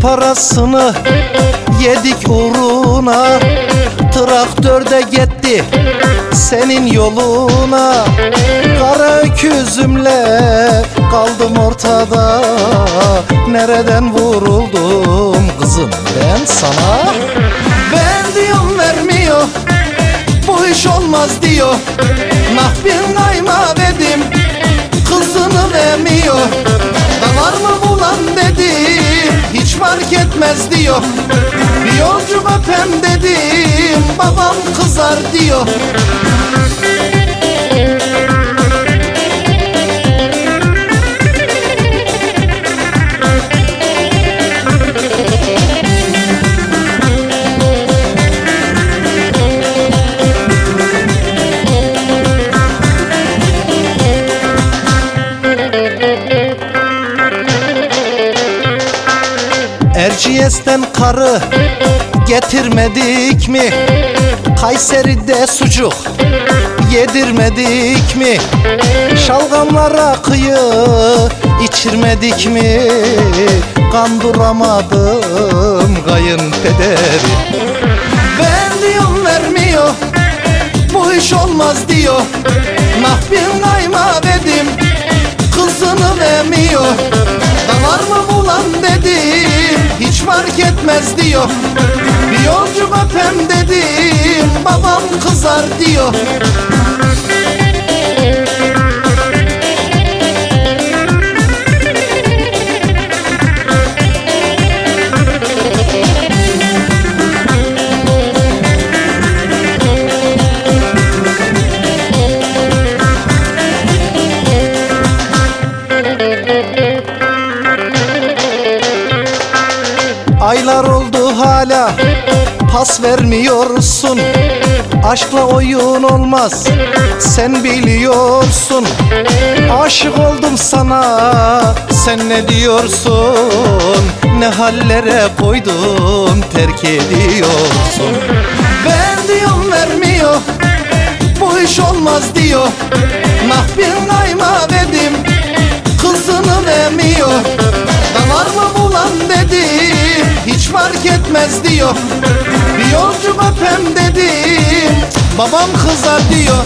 parasını yedik uğruna? Traktörde gitti senin yoluna. Kara öküzümle kaldım ortada. Nereden vuruldum kızım ben sana? Ben diyorum vermiyor bu iş olmaz diyor. Nah kayma dedim kızını vermiyor. Da var mı fark etmez diyor. Bir yolcu öpem dedim babam kızar diyor Erciyes'ten karı getirmedik mi? Kayseri'de sucuk yedirmedik mi? Şalgamlara kıyı içirmedik mi? Kandıramadım kayınpederi Ben diyorum vermiyor bu iş olmaz diyor Nah bir kayma fark etmez diyor. Bir yolcu öpem dedim babam kızar diyor Aylar oldu hala pas vermiyorsun. Aşkla oyun olmaz sen biliyorsun. Aşık oldum sana sen ne diyorsun? Ne hallere koydum terk ediyorsun. Ben diyorum vermiyor bu iş olmaz diyor fark etmez diyor. Bir yolcu öpem dedim babam kızar diyor